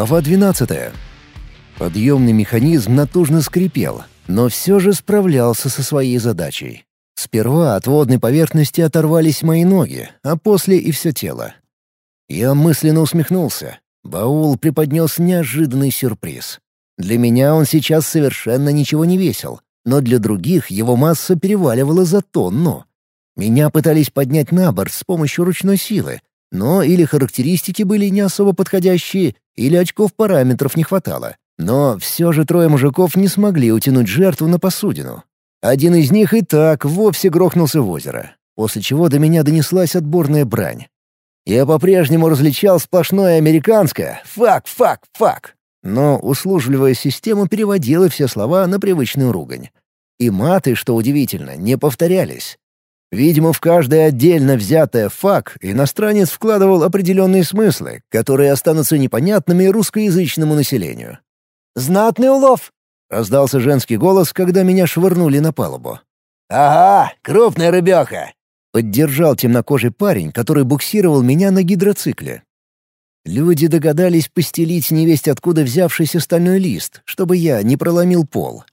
Глава 12. Подъемный механизм натужно скрипел, но все же справлялся со своей задачей. Сперва от водной поверхности оторвались мои ноги, а после и все тело. Я мысленно усмехнулся. Баул преподнес неожиданный сюрприз. Для меня он сейчас совершенно ничего не весил, но для других его масса переваливала за тонну. Меня пытались поднять на борт с помощью ручной силы, но или характеристики были не особо подходящие, или очков параметров не хватало. Но все же трое мужиков не смогли утянуть жертву на посудину. Один из них и так вовсе грохнулся в озеро, после чего до меня донеслась отборная брань. Я по-прежнему различал сплошное американское «fuck, fuck, fuck», но услужливая система переводила все слова на привычную ругань. И маты, что удивительно, не повторялись. Видимо, в каждое отдельно взятое «фак» иностранец вкладывал определенные смыслы, которые останутся непонятными русскоязычному населению. «Знатный улов!» — раздался женский голос, когда меня швырнули на палубу. «Ага, крупная рыбеха!» — поддержал темнокожий парень, который буксировал меня на гидроцикле. Люди догадались постелить невесть откуда взявшийся стальной лист, чтобы я не проломил пол.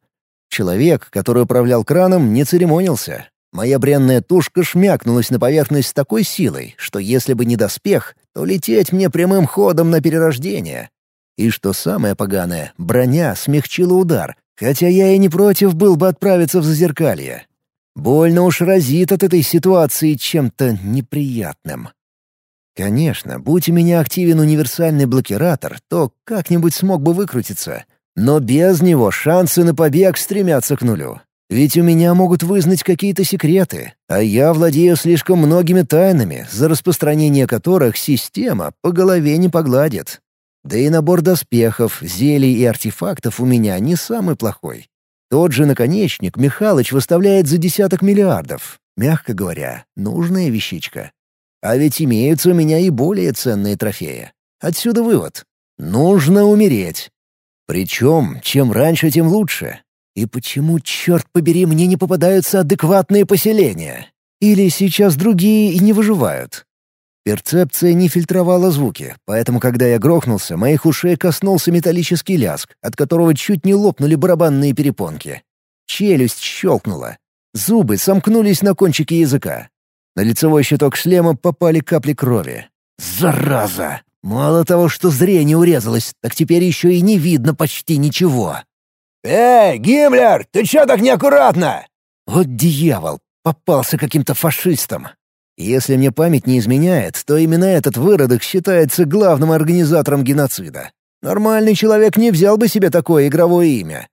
Человек, который управлял краном, не церемонился, Моя бренная тушка шмякнулась на поверхность с такой силой, что если бы не доспех, то лететь мне прямым ходом на перерождение. И что самое поганое, броня смягчила удар, хотя я и не против был бы отправиться в зазеркалье. Больно уж разит от этой ситуации чем-то неприятным. Конечно, будь у меня активен универсальный блокиратор, то как-нибудь смог бы выкрутиться. Но без него шансы на побег стремятся к нулю. Ведь у меня могут вызнать какие-то секреты, а я владею слишком многими тайнами, за распространение которых система по голове не погладит. Да и набор доспехов, зелий и артефактов у меня не самый плохой. Тот же наконечник Михалыч выставляет за десяток миллиардов. Мягко говоря, нужная вещичка. А ведь имеются у меня и более ценные трофеи. Отсюда вывод. Нужно умереть. Причем, чем раньше, тем лучше. И почему, черт побери, мне не попадаются адекватные поселения? Или сейчас другие и не выживают? Перцепция не фильтровала звуки, поэтому, когда я грохнулся, моих ушей коснулся металлический ляск, от которого чуть не лопнули барабанные перепонки. Челюсть щелкнула. Зубы сомкнулись на кончике языка. На лицевой щиток шлема попали капли крови. «Зараза! Мало того, что зрение урезалось, так теперь еще и не видно почти ничего. «Эй, Гиммлер, ты чё так неаккуратно?» Вот дьявол, попался каким-то фашистом. Если мне память не изменяет, то именно этот выродок считается главным организатором геноцида. Нормальный человек не взял бы себе такое игровое имя.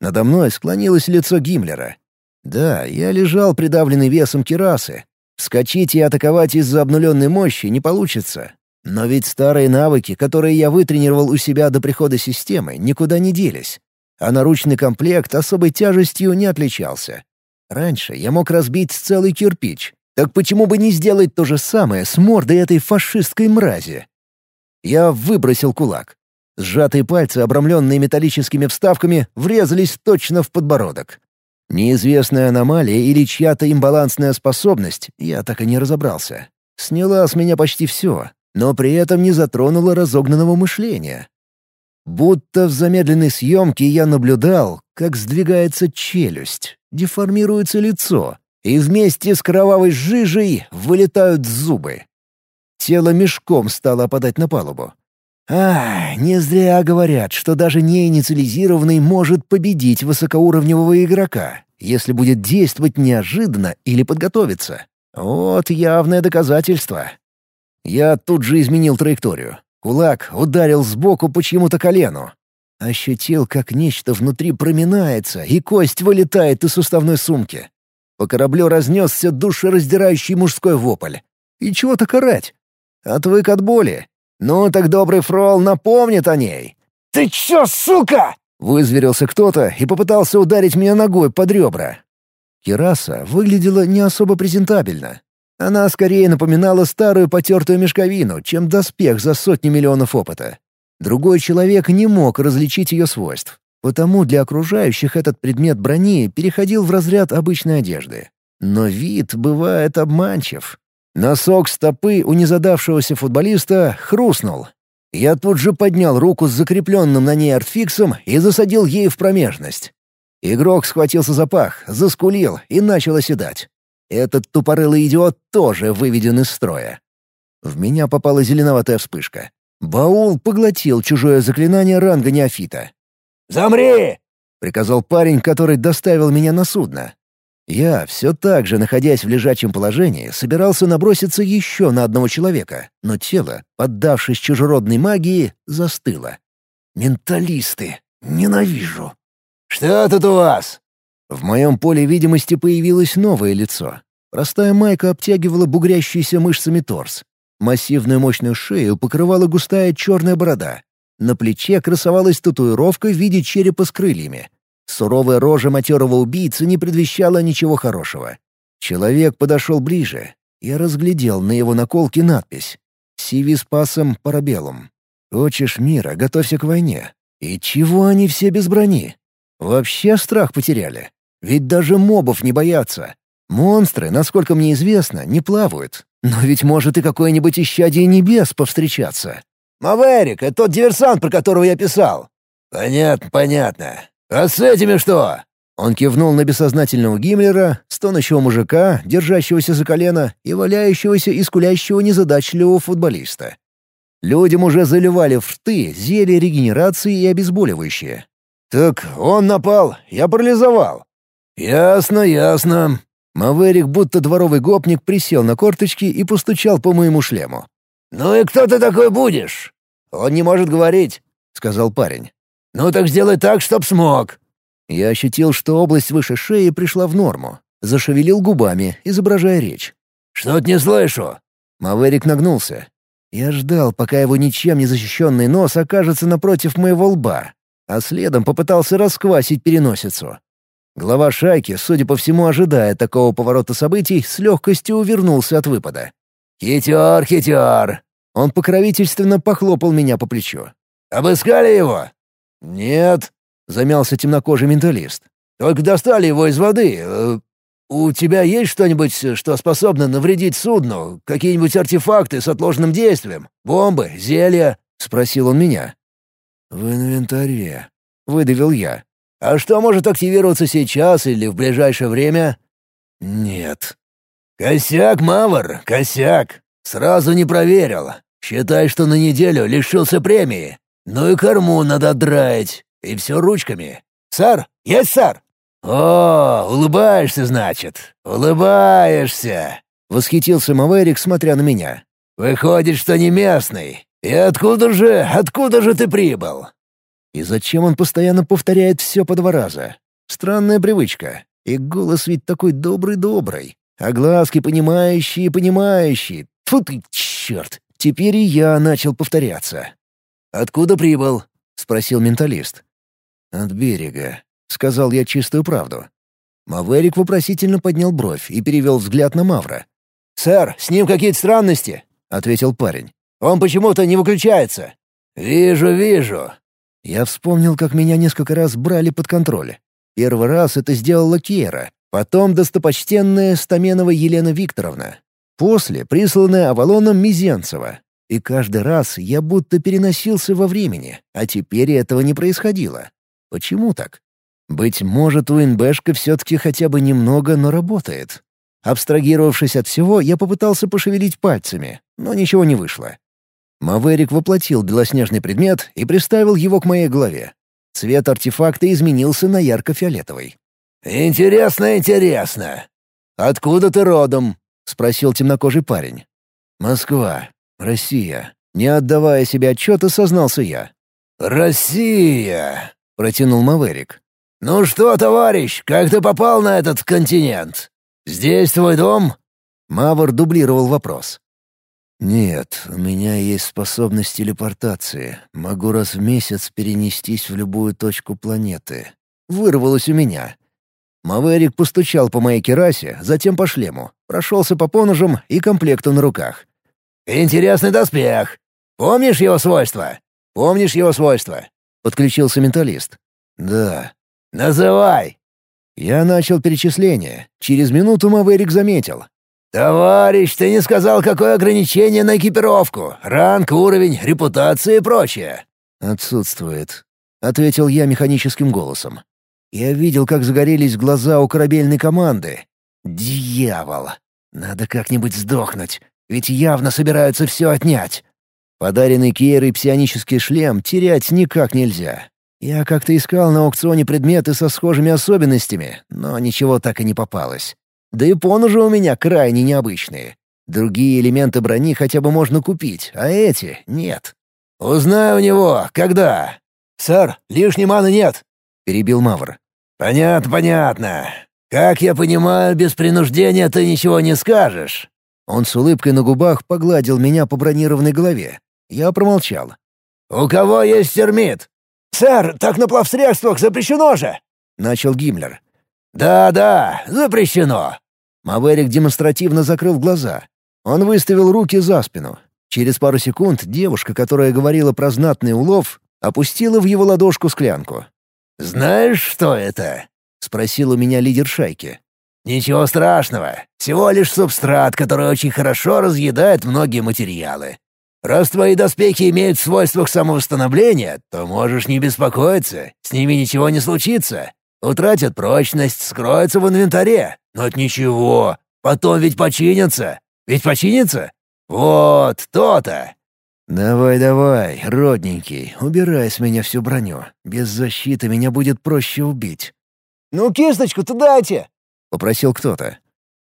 Надо мной склонилось лицо Гиммлера. Да, я лежал придавленный весом керасы. Вскочить и атаковать из-за обнуленной мощи не получится. Но ведь старые навыки, которые я вытренировал у себя до прихода системы, никуда не делись а наручный комплект особой тяжестью не отличался. Раньше я мог разбить целый кирпич. Так почему бы не сделать то же самое с мордой этой фашистской мрази? Я выбросил кулак. Сжатые пальцы, обрамленные металлическими вставками, врезались точно в подбородок. Неизвестная аномалия или чья-то имбалансная способность, я так и не разобрался. Сняла с меня почти все, но при этом не затронула разогнанного мышления. Будто в замедленной съемке я наблюдал, как сдвигается челюсть, деформируется лицо, и вместе с кровавой жижей вылетают зубы. Тело мешком стало опадать на палубу. А, не зря говорят, что даже неинициализированный может победить высокоуровневого игрока, если будет действовать неожиданно или подготовиться. Вот явное доказательство. Я тут же изменил траекторию. Кулак ударил сбоку по чьему-то колену. Ощутил, как нечто внутри проминается, и кость вылетает из суставной сумки. По кораблю разнесся душераздирающий мужской вопль. И чего так орать? Отвык от боли. Ну так добрый фрол напомнит о ней. «Ты чё, сука?» — вызверился кто-то и попытался ударить меня ногой под ребра. Кираса выглядела не особо презентабельно. Она скорее напоминала старую потертую мешковину, чем доспех за сотни миллионов опыта. Другой человек не мог различить ее свойств, потому для окружающих этот предмет брони переходил в разряд обычной одежды. Но вид бывает обманчив. Носок стопы у незадавшегося футболиста хрустнул. Я тут же поднял руку с закрепленным на ней артфиксом и засадил ей в промежность. Игрок схватился за пах, заскулил и начал оседать. Этот тупорылый идиот тоже выведен из строя. В меня попала зеленоватая вспышка. Баул поглотил чужое заклинание ранга неофита. «Замри!» — приказал парень, который доставил меня на судно. Я, все так же находясь в лежачем положении, собирался наброситься еще на одного человека, но тело, поддавшись чужеродной магии, застыло. «Менталисты! Ненавижу!» «Что тут у вас?» В моем поле видимости появилось новое лицо. Простая майка обтягивала бугрящийся мышцами торс. Массивную мощную шею покрывала густая черная борода. На плече красовалась татуировка в виде черепа с крыльями. Суровая рожа матерого убийцы не предвещала ничего хорошего. Человек подошел ближе. Я разглядел на его наколке надпись «Сиви пасом парабеллум». «Хочешь мира, готовься к войне». И чего они все без брони? Вообще страх потеряли. Ведь даже мобов не боятся. Монстры, насколько мне известно, не плавают. Но ведь может и какое-нибудь исчадие небес повстречаться. «Маверик, это тот диверсант, про которого я писал». «Понятно, понятно. А с этими что?» Он кивнул на бессознательного Гиммлера, стонущего мужика, держащегося за колено и валяющегося и скулящего незадачливого футболиста. Людям уже заливали в рты зелья регенерации и обезболивающие. «Так он напал, я парализовал». «Ясно, ясно». Маверик, будто дворовый гопник, присел на корточки и постучал по моему шлему. «Ну и кто ты такой будешь?» «Он не может говорить», — сказал парень. «Ну так сделай так, чтоб смог». Я ощутил, что область выше шеи пришла в норму. Зашевелил губами, изображая речь. «Что-то не слышу». Маверик нагнулся. Я ждал, пока его ничем не защищенный нос окажется напротив моего лба, а следом попытался расквасить переносицу. Глава шайки, судя по всему, ожидая такого поворота событий, с легкостью увернулся от выпада. «Хитер, хитер!» Он покровительственно похлопал меня по плечу. «Обыскали его?» «Нет», — замялся темнокожий менталист. «Только достали его из воды. Э, у тебя есть что-нибудь, что способно навредить судну? Какие-нибудь артефакты с отложенным действием? Бомбы? Зелья?» — спросил он меня. «В инвентаре», — выдавил я. «А что может активироваться сейчас или в ближайшее время?» «Нет». «Косяк, Мавр, косяк. Сразу не проверил. Считай, что на неделю лишился премии. Ну и корму надо драить. И все ручками. Сэр, есть сэр?» «О, улыбаешься, значит? Улыбаешься!» — восхитился Маверик, смотря на меня. «Выходит, что не местный. И откуда же, откуда же ты прибыл?» И зачем он постоянно повторяет все по два раза? Странная привычка. И голос ведь такой добрый-добрый. А глазки понимающие-понимающие. Тьфу ты, черт! Теперь и я начал повторяться. «Откуда прибыл?» — спросил менталист. «От берега», — сказал я чистую правду. Маверик вопросительно поднял бровь и перевел взгляд на Мавра. «Сэр, с ним какие-то странности», — ответил парень. Он почему-то не выключается». «Вижу, вижу». Я вспомнил, как меня несколько раз брали под контроль. Первый раз это сделала Кера, потом достопочтенная Стаменова Елена Викторовна, после присланная Авалоном Мизенцева. И каждый раз я будто переносился во времени, а теперь этого не происходило. Почему так? Быть может, у НБшка все-таки хотя бы немного, но работает. Абстрагировавшись от всего, я попытался пошевелить пальцами, но ничего не вышло. Маверик воплотил белоснежный предмет и приставил его к моей голове. Цвет артефакта изменился на ярко-фиолетовый. «Интересно, интересно. Откуда ты родом?» — спросил темнокожий парень. «Москва. Россия». Не отдавая себе отчета, сознался я. «Россия!» — протянул Маверик. «Ну что, товарищ, как ты попал на этот континент? Здесь твой дом?» Мавр дублировал вопрос. «Нет, у меня есть способность телепортации. Могу раз в месяц перенестись в любую точку планеты». Вырвалось у меня. Маверик постучал по моей керасе, затем по шлему, прошелся по поножам и комплекту на руках. «Интересный доспех. Помнишь его свойства? Помнишь его свойства?» — подключился менталист. «Да». «Называй!» Я начал перечисление. Через минуту Маверик заметил. «Товарищ, ты не сказал, какое ограничение на экипировку, ранг, уровень, репутация и прочее». «Отсутствует», — ответил я механическим голосом. Я видел, как загорелись глаза у корабельной команды. «Дьявол! Надо как-нибудь сдохнуть, ведь явно собираются все отнять». Подаренный Кейрой псионический шлем терять никак нельзя. Я как-то искал на аукционе предметы со схожими особенностями, но ничего так и не попалось. Да и поножи у меня крайне необычные. Другие элементы брони хотя бы можно купить, а эти — нет. «Узнай у него, когда?» «Сэр, лишней маны нет», — перебил Мавр. «Понятно, понятно. Как я понимаю, без принуждения ты ничего не скажешь». Он с улыбкой на губах погладил меня по бронированной голове. Я промолчал. «У кого есть термит?» «Сэр, так на плавсредствах запрещено же!» — начал Гиммлер. «Да-да, запрещено!» Маверик демонстративно закрыл глаза. Он выставил руки за спину. Через пару секунд девушка, которая говорила про знатный улов, опустила в его ладошку склянку. «Знаешь, что это?» — спросил у меня лидер шайки. «Ничего страшного. Всего лишь субстрат, который очень хорошо разъедает многие материалы. Раз твои доспехи имеют свойства к самовосстановления, то можешь не беспокоиться, с ними ничего не случится. Утратят прочность, скроются в инвентаре. Но это ничего. Потом ведь починятся. Ведь починятся? Вот, то-то. «Давай, давай, родненький, убирай с меня всю броню. Без защиты меня будет проще убить». «Ну, кисточку-то дайте!» — попросил кто-то.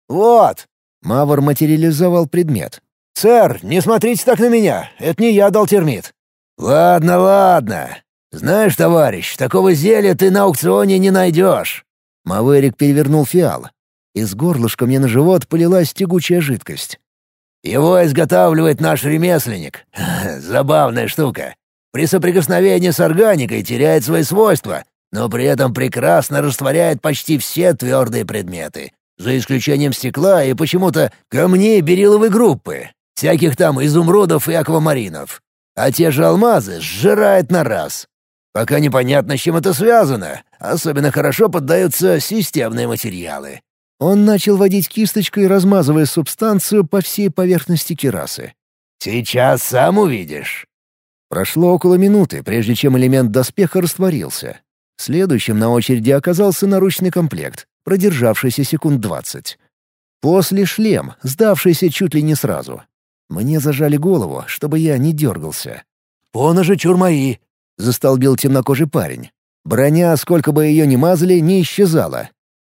«Вот!» — Мавр материализовал предмет. «Сэр, не смотрите так на меня. Это не я дал термит». «Ладно, ладно. «Знаешь, товарищ, такого зелья ты на аукционе не найдешь!» Маверик перевернул фиал. Из горлышка мне на живот полилась тягучая жидкость. «Его изготавливает наш ремесленник. Забавная штука. При соприкосновении с органикой теряет свои свойства, но при этом прекрасно растворяет почти все твердые предметы, за исключением стекла и почему-то камней бериловой группы, всяких там изумрудов и аквамаринов. А те же алмазы сжирает на раз. Пока непонятно, с чем это связано. Особенно хорошо поддаются системные материалы. Он начал водить кисточкой, размазывая субстанцию по всей поверхности керасы. «Сейчас сам увидишь». Прошло около минуты, прежде чем элемент доспеха растворился. Следующим на очереди оказался наручный комплект, продержавшийся секунд двадцать. После шлем, сдавшийся чуть ли не сразу. Мне зажали голову, чтобы я не дергался. «Поножи чур мои!» Застолбил темнокожий парень. Броня, сколько бы ее ни мазали, не исчезала.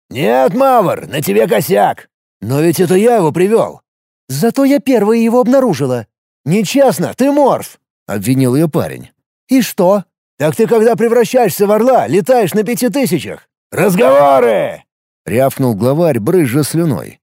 «Нет, Мавр, на тебе косяк! Но ведь это я его привел!» «Зато я первая его обнаружила!» «Нечестно, ты морф!» — обвинил ее парень. «И что?» «Так ты, когда превращаешься в орла, летаешь на пяти тысячах!» «Разговоры!» — рявкнул главарь, брызжа слюной.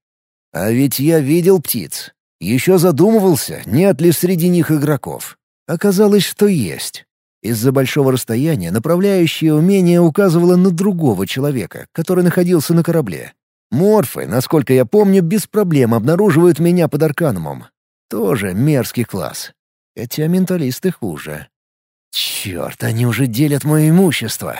«А ведь я видел птиц. Еще задумывался, нет ли среди них игроков. Оказалось, что есть. Из-за большого расстояния направляющее умение указывало на другого человека, который находился на корабле. Морфы, насколько я помню, без проблем обнаруживают меня под арканумом. Тоже мерзкий класс. Хотя менталисты хуже. Черт, они уже делят мое имущество.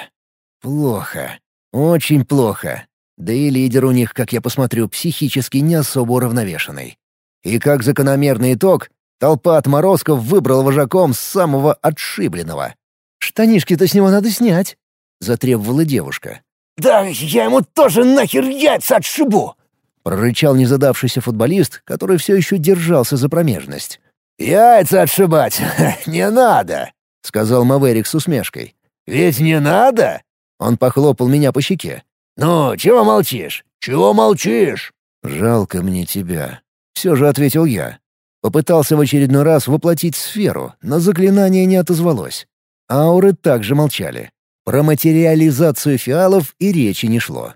Плохо. Очень плохо. Да и лидер у них, как я посмотрю, психически не особо уравновешенный. И как закономерный итог, Толпа отморозков выбрала вожаком самого отшибленного. «Штанишки-то с него надо снять», — затребовала девушка. «Да я ему тоже нахер яйца отшибу!» — прорычал незадавшийся футболист, который все еще держался за промежность. «Яйца отшибать не надо», — сказал Маверик с усмешкой. «Ведь не надо?» Он похлопал меня по щеке. «Ну, чего молчишь? Чего молчишь?» «Жалко мне тебя», — все же ответил я. Попытался в очередной раз воплотить сферу, но заклинание не отозвалось. Ауры также молчали. Про материализацию фиалов и речи не шло.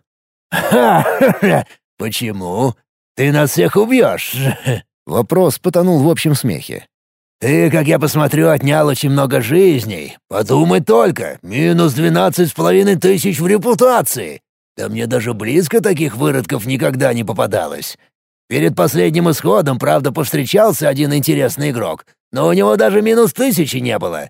«Ха-ха-ха! Почему? Ты нас всех убьешь!» Вопрос потонул в общем смехе. «Ты, как я посмотрю, отнял очень много жизней. Подумай только, минус двенадцать с половиной тысяч в репутации. Да мне даже близко таких выродков никогда не попадалось. Перед последним исходом, правда, повстречался один интересный игрок, но у него даже минус тысячи не было.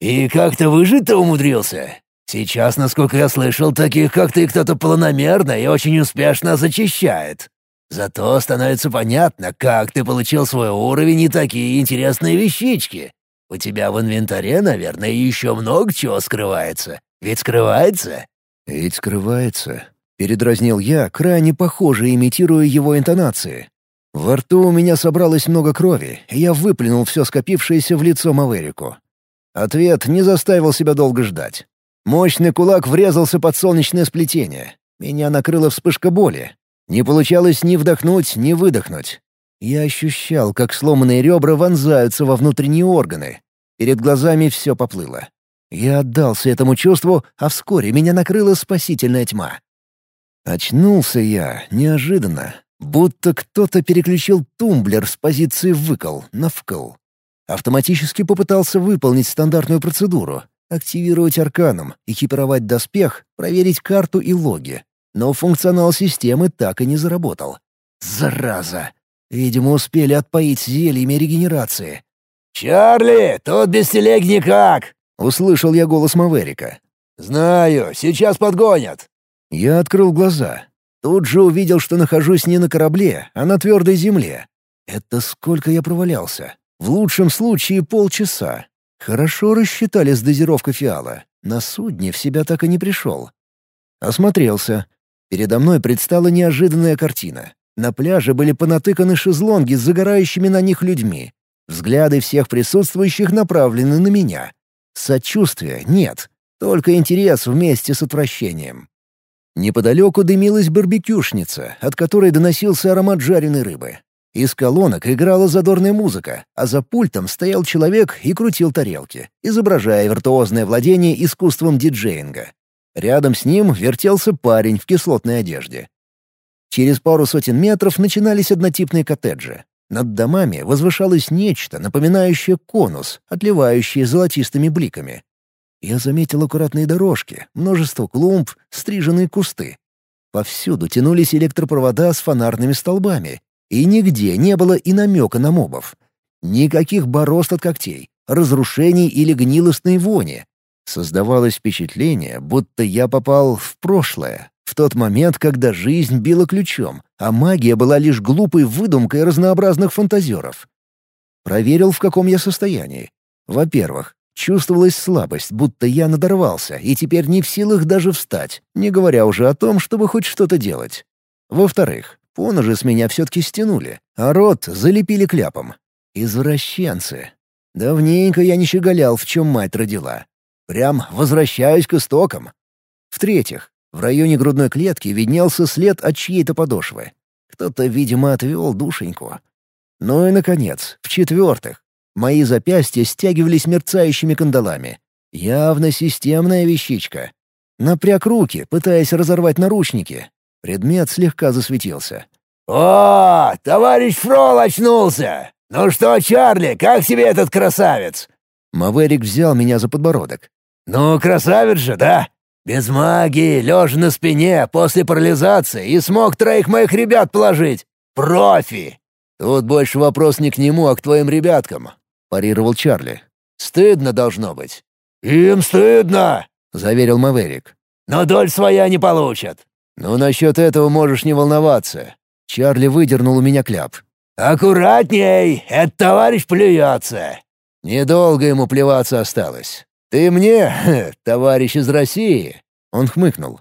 И как-то выжить-то умудрился. Сейчас, насколько я слышал, таких, как ты, кто-то планомерно и очень успешно зачищает». Зато становится понятно, как ты получил свой уровень и такие интересные вещички. У тебя в инвентаре, наверное, еще много чего скрывается. Ведь скрывается?» «Ведь скрывается», — передразнил я, крайне похоже имитируя его интонации. Во рту у меня собралось много крови, и я выплюнул все скопившееся в лицо Маверику. Ответ не заставил себя долго ждать. Мощный кулак врезался под солнечное сплетение. Меня накрыла вспышка боли. Не получалось ни вдохнуть, ни выдохнуть. Я ощущал, как сломанные ребра вонзаются во внутренние органы. Перед глазами все поплыло. Я отдался этому чувству, а вскоре меня накрыла спасительная тьма. Очнулся я неожиданно, будто кто-то переключил тумблер с позиции «выкол» на «вкл». Автоматически попытался выполнить стандартную процедуру — активировать арканом, экипировать доспех, проверить карту и логи. Но функционал системы так и не заработал. Зараза! Видимо, успели отпоить зельями регенерации. «Чарли, тут без телег никак!» — услышал я голос Маверика. «Знаю, сейчас подгонят». Я открыл глаза. Тут же увидел, что нахожусь не на корабле, а на твердой земле. Это сколько я провалялся? В лучшем случае полчаса. Хорошо рассчитали с дозировкой фиала. На судне в себя так и не пришел. Осмотрелся. Передо мной предстала неожиданная картина. На пляже были понатыканы шезлонги с загорающими на них людьми. Взгляды всех присутствующих направлены на меня. Сочувствия нет, только интерес вместе с отвращением. Неподалеку дымилась барбекюшница, от которой доносился аромат жареной рыбы. Из колонок играла задорная музыка, а за пультом стоял человек и крутил тарелки, изображая виртуозное владение искусством диджеинга. Рядом с ним вертелся парень в кислотной одежде. Через пару сотен метров начинались однотипные коттеджи. Над домами возвышалось нечто, напоминающее конус, отливающее золотистыми бликами. Я заметил аккуратные дорожки, множество клумб, стриженные кусты. Повсюду тянулись электропровода с фонарными столбами, и нигде не было и намека на мобов. Никаких борозд от когтей, разрушений или гнилостной вони. Создавалось впечатление, будто я попал в прошлое, в тот момент, когда жизнь била ключом, а магия была лишь глупой выдумкой разнообразных фантазеров. Проверил, в каком я состоянии. Во-первых, чувствовалась слабость, будто я надорвался и теперь не в силах даже встать, не говоря уже о том, чтобы хоть что-то делать. Во-вторых, Поножи с меня все-таки стянули, а рот залепили кляпом. Извращенцы. Давненько я не щеголял, в чем мать родила. Прям возвращаюсь к истокам. В-третьих, в районе грудной клетки виднелся след от чьей-то подошвы. Кто-то, видимо, отвел душеньку. Ну и, наконец, в-четвертых, мои запястья стягивались мерцающими кандалами. Явно системная вещичка. Напряг руки, пытаясь разорвать наручники, Предмет слегка засветился. «О, товарищ Фрол очнулся! Ну что, Чарли, как тебе этот красавец?» Маверик взял меня за подбородок. «Ну, красавец же, да? Без магии, лежа на спине, после парализации и смог троих моих ребят положить. Профи!» «Тут больше вопрос не к нему, а к твоим ребяткам», — парировал Чарли. «Стыдно должно быть». «Им стыдно», — заверил Маверик. «Но доль своя не получат. «Ну, насчет этого можешь не волноваться». Чарли выдернул у меня кляп. «Аккуратней! Этот товарищ плюется!» «Недолго ему плеваться осталось. Ты мне, товарищ из России?» Он хмыкнул.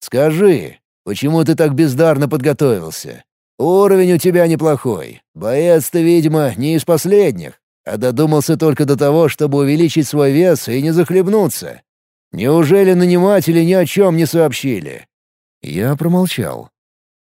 «Скажи, почему ты так бездарно подготовился? Уровень у тебя неплохой. Боец ты, видимо, не из последних, а додумался только до того, чтобы увеличить свой вес и не захлебнуться. Неужели наниматели ни о чем не сообщили? Я промолчал.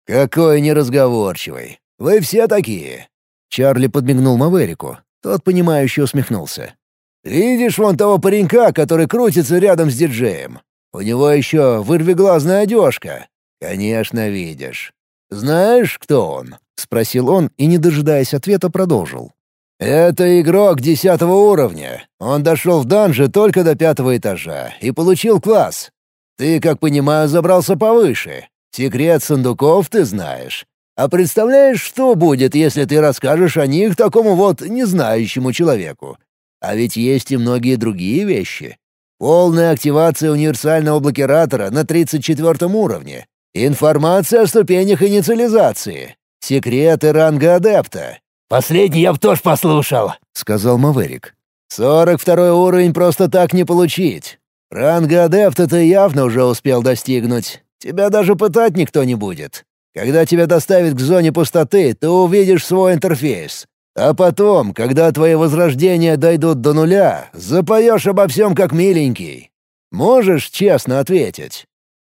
«Какой неразговорчивый! Вы все такие!» Чарли подмигнул Маверику. Тот, понимающе усмехнулся. «Видишь вон того паренька, который крутится рядом с диджеем? У него еще вырвиглазная одежка. Конечно, видишь. Знаешь, кто он?» — спросил он и, не дожидаясь ответа, продолжил. «Это игрок десятого уровня. Он дошел в данжи только до пятого этажа и получил класс. Ты, как понимаю, забрался повыше. Секрет сундуков ты знаешь. А представляешь, что будет, если ты расскажешь о них такому вот незнающему человеку? А ведь есть и многие другие вещи. Полная активация универсального блокиратора на 34 уровне. Информация о ступенях инициализации. Секреты ранга адепта. «Последний я б тоже послушал», — сказал Маверик. «Сорок второй уровень просто так не получить. Ранга адепта ты явно уже успел достигнуть. Тебя даже пытать никто не будет. Когда тебя доставят к зоне пустоты, ты увидишь свой интерфейс. А потом, когда твои возрождения дойдут до нуля, запоешь обо всем как миленький. Можешь честно ответить?»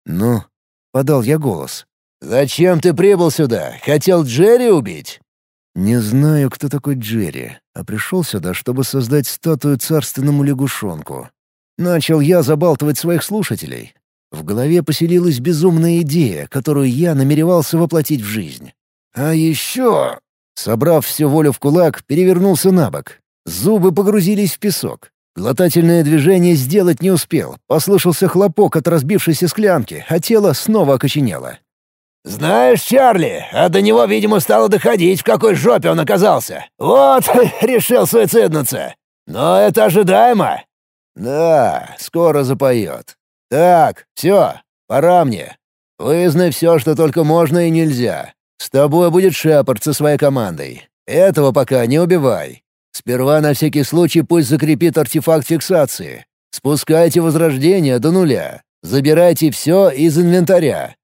«Ну?» — подал я голос. «Зачем ты прибыл сюда? Хотел Джерри убить?» «Не знаю, кто такой Джерри, а пришел сюда, чтобы создать статую царственному лягушонку. Начал я забалтывать своих слушателей. В голове поселилась безумная идея, которую я намеревался воплотить в жизнь. А еще Собрав всю волю в кулак, перевернулся на бок. Зубы погрузились в песок. Глотательное движение сделать не успел. Послышался хлопок от разбившейся склянки, а тело снова окоченело. «Знаешь, Чарли, а до него, видимо, стало доходить, в какой жопе он оказался. Вот, решил суициднуться. Но это ожидаемо». «Да, скоро запоет. Так, все, пора мне. Вызнай все, что только можно и нельзя. С тобой будет Шепард со своей командой. Этого пока не убивай. Сперва на всякий случай пусть закрепит артефакт фиксации. Спускайте возрождение до нуля. Забирайте все из инвентаря».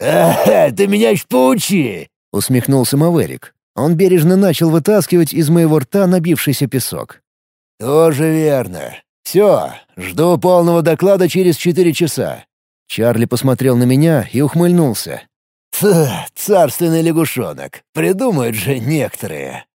«Ага, ты меня ж поучи!» — усмехнулся Маверик. Он бережно начал вытаскивать из моего рта набившийся песок. «Тоже верно. Все, жду полного доклада через четыре часа». Чарли посмотрел на меня и ухмыльнулся. «Царственный лягушонок. Придумают же некоторые».